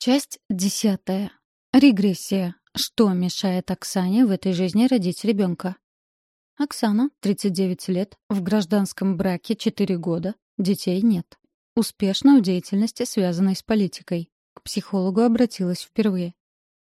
Часть десятая. Регрессия. Что мешает Оксане в этой жизни родить ребенка? Оксана, 39 лет, в гражданском браке 4 года, детей нет. Успешна в деятельности, связанной с политикой. К психологу обратилась впервые.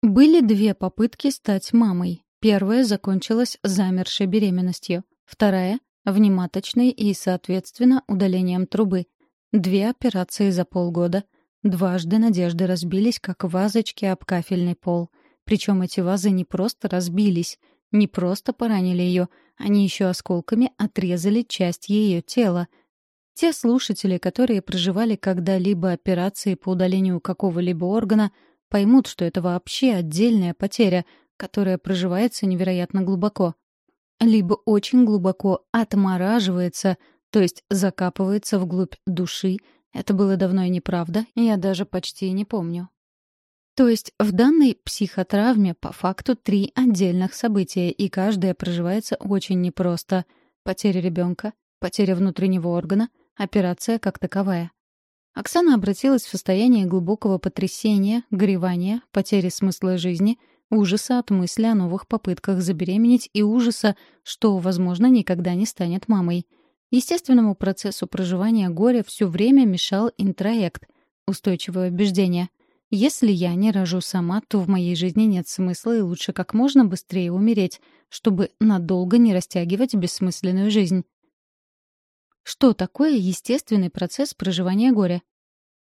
Были две попытки стать мамой. Первая закончилась замершей беременностью. Вторая — внематочной и, соответственно, удалением трубы. Две операции за полгода — Дважды надежды разбились, как вазочки об кафельный пол. Причем эти вазы не просто разбились, не просто поранили ее, они еще осколками отрезали часть ее тела. Те слушатели, которые проживали когда-либо операции по удалению какого-либо органа, поймут, что это вообще отдельная потеря, которая проживается невероятно глубоко. Либо очень глубоко отмораживается, то есть закапывается вглубь души, это было давно и неправда, я даже почти не помню. То есть в данной психотравме по факту три отдельных события, и каждое проживается очень непросто. Потеря ребенка, потеря внутреннего органа, операция как таковая. Оксана обратилась в состояние глубокого потрясения, горевания, потери смысла жизни, ужаса от мысли о новых попытках забеременеть и ужаса, что, возможно, никогда не станет мамой — Естественному процессу проживания горя все время мешал интроект, устойчивое убеждение. Если я не рожу сама, то в моей жизни нет смысла и лучше как можно быстрее умереть, чтобы надолго не растягивать бессмысленную жизнь. Что такое естественный процесс проживания горя?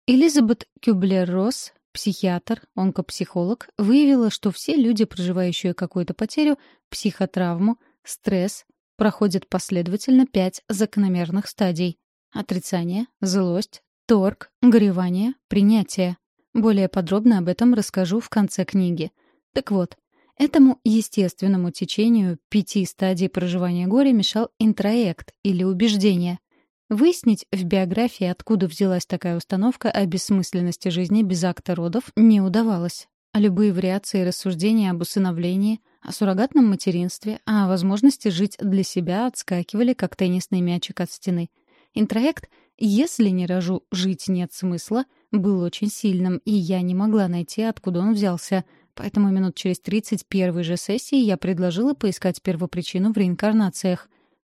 Элизабет Кюблер-Росс, психиатр, онкопсихолог, выявила, что все люди, проживающие какую-то потерю, психотравму, стресс, проходит последовательно пять закономерных стадий. Отрицание, злость, торг, горевание, принятие. Более подробно об этом расскажу в конце книги. Так вот, этому естественному течению пяти стадий проживания горя мешал интроект или убеждение. Выяснить в биографии, откуда взялась такая установка о бессмысленности жизни без акта родов, не удавалось. А любые вариации рассуждения об усыновлении — о суррогатном материнстве, а о возможности жить для себя отскакивали, как теннисный мячик от стены. Интроект «Если не рожу, жить нет смысла» был очень сильным, и я не могла найти, откуда он взялся. Поэтому минут через 31 же сессии я предложила поискать первопричину в реинкарнациях.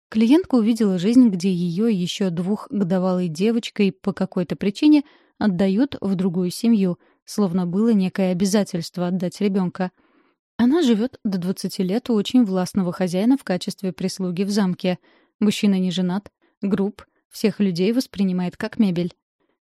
Клиентка увидела жизнь, где ее еще двухгодовалой девочкой по какой-то причине отдают в другую семью, словно было некое обязательство отдать ребенка — она живет до 20 лет у очень властного хозяина в качестве прислуги в замке. Мужчина не женат, груб, всех людей воспринимает как мебель.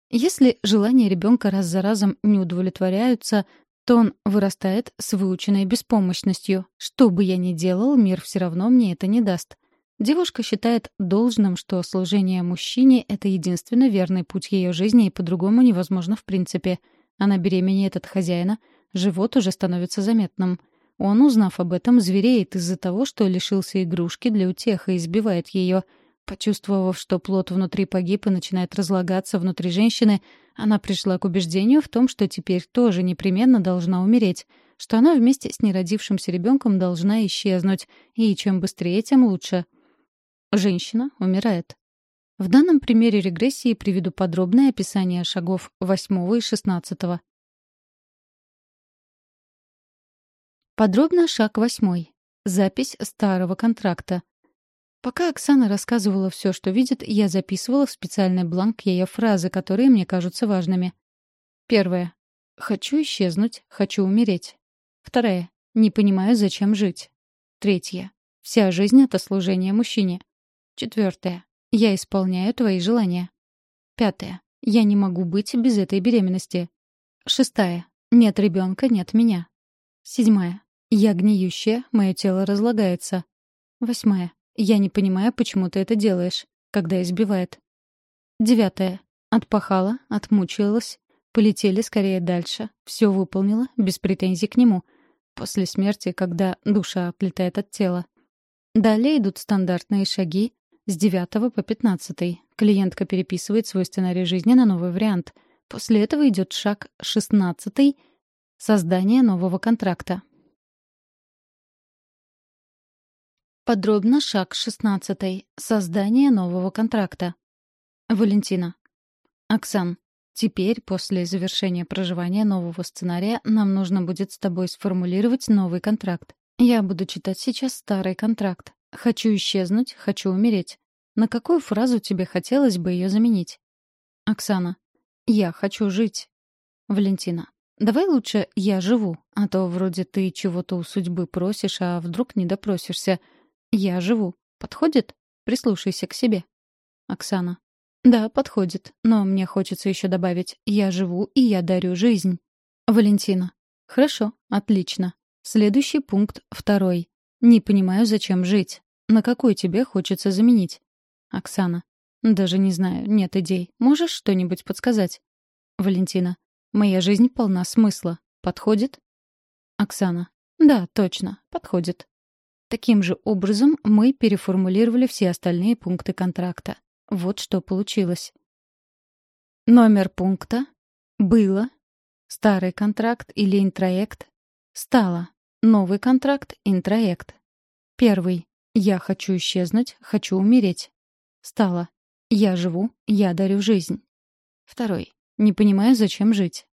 Если желания ребенка раз за разом не удовлетворяются, то он вырастает с выученной беспомощностью. Что бы я ни делал, мир все равно мне это не даст. Девушка считает должным, что служение мужчине — это единственно верный путь ее жизни, и по-другому невозможно в принципе. Она беременеет от хозяина, живот уже становится заметным — он, узнав об этом, звереет из-за того, что лишился игрушки для утеха и избивает ее. Почувствовав, что плод внутри погиб и начинает разлагаться внутри женщины, она пришла к убеждению в том, что теперь тоже непременно должна умереть, что она вместе с неродившимся ребенком должна исчезнуть, и чем быстрее, тем лучше. Женщина умирает. В данном примере регрессии приведу подробное описание шагов 8 и 16. Подробно шаг восьмой. Запись старого контракта. Пока Оксана рассказывала все, что видит, я записывала в специальный бланк ее фразы, которые мне кажутся важными. Первое. «Хочу исчезнуть, хочу умереть». Второе. «Не понимаю, зачем жить». Третье. «Вся жизнь — это служение мужчине». Четвертое. «Я исполняю твои желания». Пятое. «Я не могу быть без этой беременности». Шестая. «Нет ребенка, нет меня». Седьмая. Я гниющая, мое тело разлагается. Восьмая. Я не понимаю, почему ты это делаешь, когда избивает. Девятая. Отпахала, отмучилась. Полетели скорее дальше. Все выполнила, без претензий к нему. После смерти, когда душа отлетает от тела. Далее идут стандартные шаги с девятого по пятнадцатый. Клиентка переписывает свой сценарий жизни на новый вариант. После этого идет шаг шестнадцатый — создание нового контракта. Подробно шаг 16. Создание нового контракта. Валентина. Оксан. Теперь, после завершения проживания нового сценария, нам нужно будет с тобой сформулировать новый контракт. Я буду читать сейчас старый контракт. Хочу исчезнуть, хочу умереть. На какую фразу тебе хотелось бы ее заменить? Оксана. Я хочу жить. Валентина. Давай лучше «я живу», а то вроде ты чего-то у судьбы просишь, а вдруг не допросишься. «Я живу». Подходит? Прислушайся к себе. Оксана. Да, подходит, но мне хочется еще добавить «я живу и я дарю жизнь». Валентина. Хорошо, отлично. Следующий пункт второй. Не понимаю, зачем жить. На какой тебе хочется заменить? Оксана. Даже не знаю, нет идей. Можешь что-нибудь подсказать? Валентина. Моя жизнь полна смысла. Подходит? Оксана. Да, точно, подходит. Таким же образом мы переформулировали все остальные пункты контракта. Вот что получилось. Номер пункта было старый контракт или интроект стало новый контракт интроект. Первый я хочу исчезнуть, хочу умереть. Стало я живу, я дарю жизнь. Второй не понимаю, зачем жить.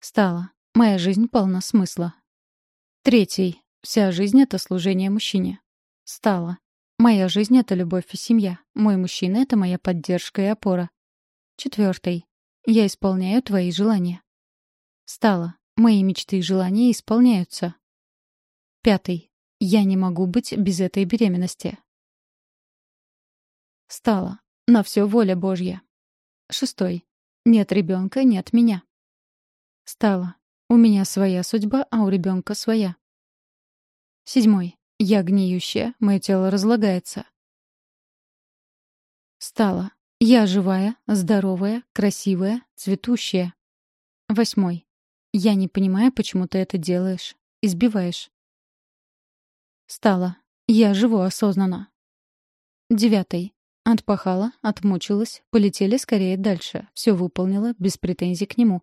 Стало. Моя жизнь полна смысла. Третий. Вся жизнь — это служение мужчине. Стало. Моя жизнь — это любовь и семья. Мой мужчина — это моя поддержка и опора. Четвертый. Я исполняю твои желания. Стало. Мои мечты и желания исполняются. Пятый. Я не могу быть без этой беременности. Стало. На все воля Божья. Шестой. Нет ребенка, нет меня. Стало. У меня своя судьба, а у ребенка своя. Седьмой. Я гниющая, мое тело разлагается. Стало. Я живая, здоровая, красивая, цветущая. Восьмой. Я не понимаю, почему ты это делаешь. Избиваешь. Стало. Я живу осознанно. Девятый. Отпахала, отмучилась, полетели скорее дальше. Все выполнила, без претензий к нему.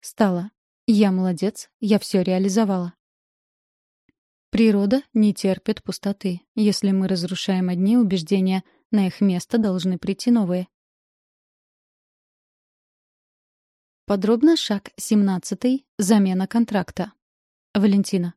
Стала. Я молодец, я все реализовала. Природа не терпит пустоты. Если мы разрушаем одни убеждения, на их место должны прийти новые. Подробно шаг 17. Замена контракта. Валентина.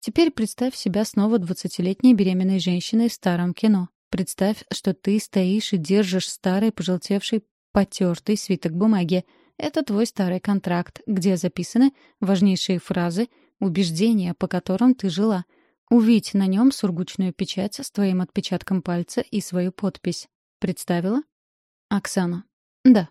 Теперь представь себя снова двадцатилетней беременной женщиной в старом кино. Представь, что ты стоишь и держишь старый, пожелтевший, потертый свиток бумаги. Это твой старый контракт, где записаны важнейшие фразы, убеждения, по которым ты жила. Увидь на нем сургучную печать с твоим отпечатком пальца и свою подпись. Представила? Оксана. Да.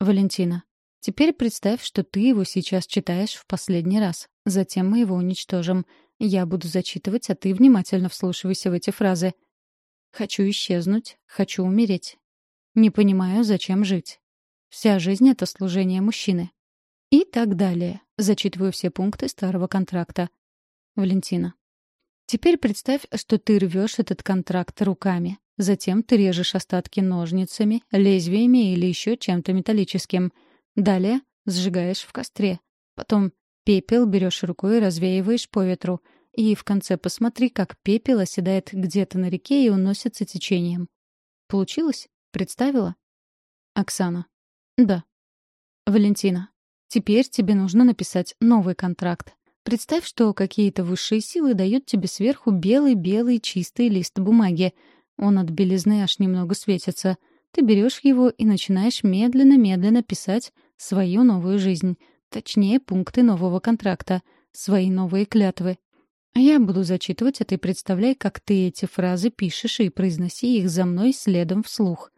Валентина. Теперь представь, что ты его сейчас читаешь в последний раз. Затем мы его уничтожим. Я буду зачитывать, а ты внимательно вслушивайся в эти фразы — Хочу исчезнуть, хочу умереть. Не понимаю, зачем жить. Вся жизнь — это служение мужчины. И так далее. Зачитываю все пункты старого контракта. Валентина. Теперь представь, что ты рвешь этот контракт руками. Затем ты режешь остатки ножницами, лезвиями или еще чем-то металлическим. Далее сжигаешь в костре. Потом пепел берешь рукой и развеиваешь по ветру — и в конце посмотри, как пепел оседает где-то на реке и уносится течением. Получилось? Представила? Оксана. Да. Валентина. Теперь тебе нужно написать новый контракт. Представь, что какие-то высшие силы дают тебе сверху белый-белый чистый лист бумаги. Он от белизны аж немного светится. Ты берешь его и начинаешь медленно-медленно писать свою новую жизнь. Точнее, пункты нового контракта, свои новые клятвы. А я буду зачитывать, а ты представляй, как ты эти фразы пишешь и произноси их за мной следом вслух.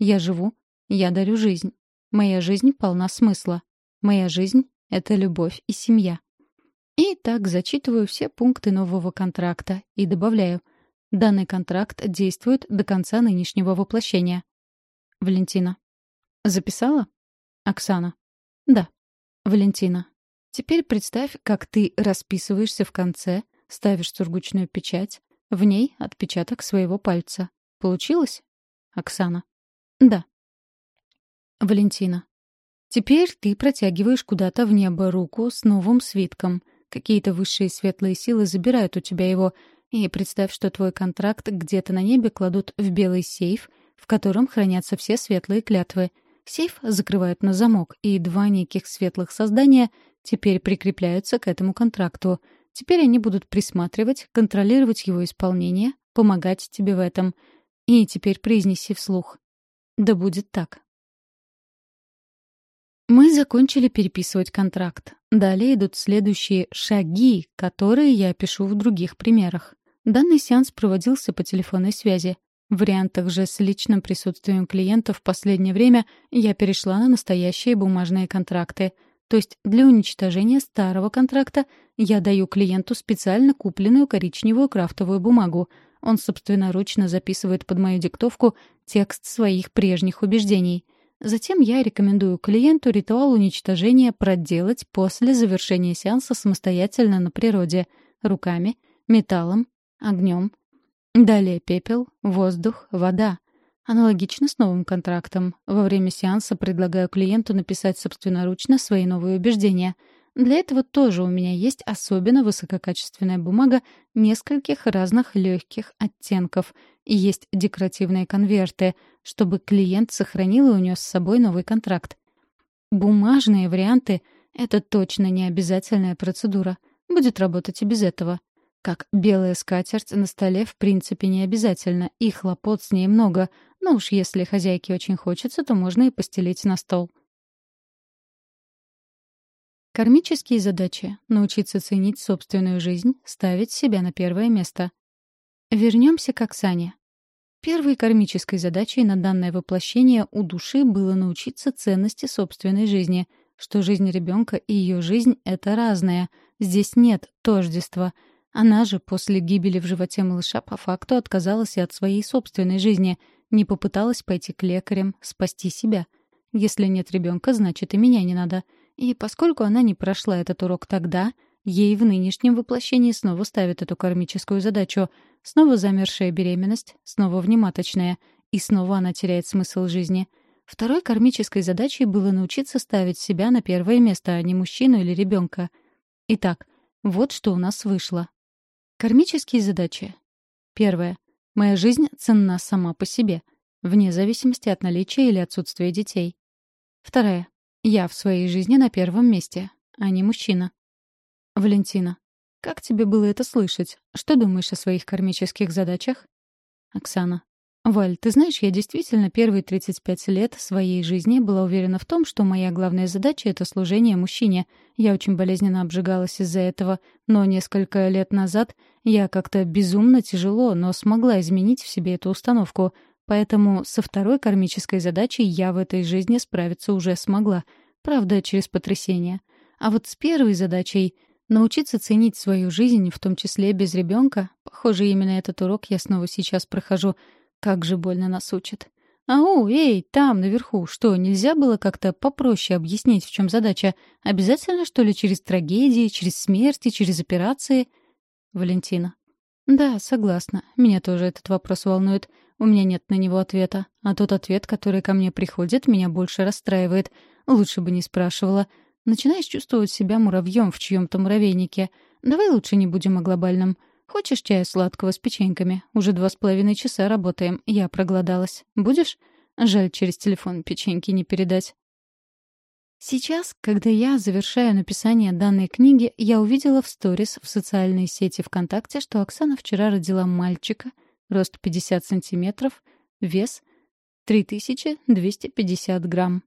Я живу, я дарю жизнь. Моя жизнь полна смысла. Моя жизнь — это любовь и семья. И так зачитываю все пункты нового контракта и добавляю. Данный контракт действует до конца нынешнего воплощения. Валентина. Записала? Оксана. Да. Валентина. Теперь представь, как ты расписываешься в конце, ставишь сургучную печать, в ней отпечаток своего пальца. Получилось? Оксана. Да. Валентина. Теперь ты протягиваешь куда-то в небо руку с новым свитком. Какие-то высшие светлые силы забирают у тебя его. И представь, что твой контракт где-то на небе кладут в белый сейф, в котором хранятся все светлые клятвы. Сейф закрывают на замок, и два неких светлых создания теперь прикрепляются к этому контракту. Теперь они будут присматривать, контролировать его исполнение, помогать тебе в этом. И теперь произнеси вслух. Да будет так. Мы закончили переписывать контракт. Далее идут следующие шаги, которые я опишу в других примерах. Данный сеанс проводился по телефонной связи. В вариантах же с личным присутствием клиента в последнее время я перешла на настоящие бумажные контракты. То есть для уничтожения старого контракта я даю клиенту специально купленную коричневую крафтовую бумагу. Он собственноручно записывает под мою диктовку текст своих прежних убеждений. Затем я рекомендую клиенту ритуал уничтожения проделать после завершения сеанса самостоятельно на природе, руками, металлом, огнем, Далее пепел, воздух, вода. Аналогично с новым контрактом. Во время сеанса предлагаю клиенту написать собственноручно свои новые убеждения. Для этого тоже у меня есть особенно высококачественная бумага нескольких разных легких оттенков. И есть декоративные конверты, чтобы клиент сохранил и унес с собой новый контракт. Бумажные варианты — это точно не обязательная процедура. Будет работать и без этого. Как белая скатерть на столе в принципе не обязательно, и хлопот с ней много, но уж если хозяйке очень хочется, то можно и постелить на стол. Кармические задачи — научиться ценить собственную жизнь, ставить себя на первое место. Вернемся к Оксане. Первой кармической задачей на данное воплощение у души было научиться ценности собственной жизни, что жизнь ребенка и ее жизнь — это разное. Здесь нет тождества — она же после гибели в животе малыша по факту отказалась и от своей собственной жизни, не попыталась пойти к лекарям, спасти себя. Если нет ребенка, значит и меня не надо. И поскольку она не прошла этот урок тогда, ей в нынешнем воплощении снова ставят эту кармическую задачу. Снова замершая беременность, снова внематочная, и снова она теряет смысл жизни. Второй кармической задачей было научиться ставить себя на первое место, а не мужчину или ребенка. Итак, вот что у нас вышло. Кармические задачи. Первое. Моя жизнь ценна сама по себе, вне зависимости от наличия или отсутствия детей. Второе. Я в своей жизни на первом месте, а не мужчина. Валентина. Как тебе было это слышать? Что думаешь о своих кармических задачах? Оксана. «Валь, ты знаешь, я действительно первые 35 лет своей жизни была уверена в том, что моя главная задача — это служение мужчине. Я очень болезненно обжигалась из-за этого, но несколько лет назад я как-то безумно тяжело, но смогла изменить в себе эту установку. Поэтому со второй кармической задачей я в этой жизни справиться уже смогла. Правда, через потрясение. А вот с первой задачей — научиться ценить свою жизнь, в том числе без ребенка, похоже, именно этот урок я снова сейчас прохожу — как же больно нас учат. «Ау, эй, там, наверху, что, нельзя было как-то попроще объяснить, в чем задача? Обязательно, что ли, через трагедии, через смерти, через операции?» Валентина. «Да, согласна. Меня тоже этот вопрос волнует. У меня нет на него ответа. А тот ответ, который ко мне приходит, меня больше расстраивает. Лучше бы не спрашивала. Начинаешь чувствовать себя муравьем в чьем-то муравейнике. Давай лучше не будем о глобальном. Хочешь чая сладкого с печеньками? Уже два с половиной часа работаем. Я проголодалась. Будешь? Жаль, через телефон печеньки не передать. Сейчас, когда я завершаю написание данной книги, я увидела в сторис в социальной сети ВКонтакте, что Оксана вчера родила мальчика, рост 50 сантиметров, вес 3250 грамм.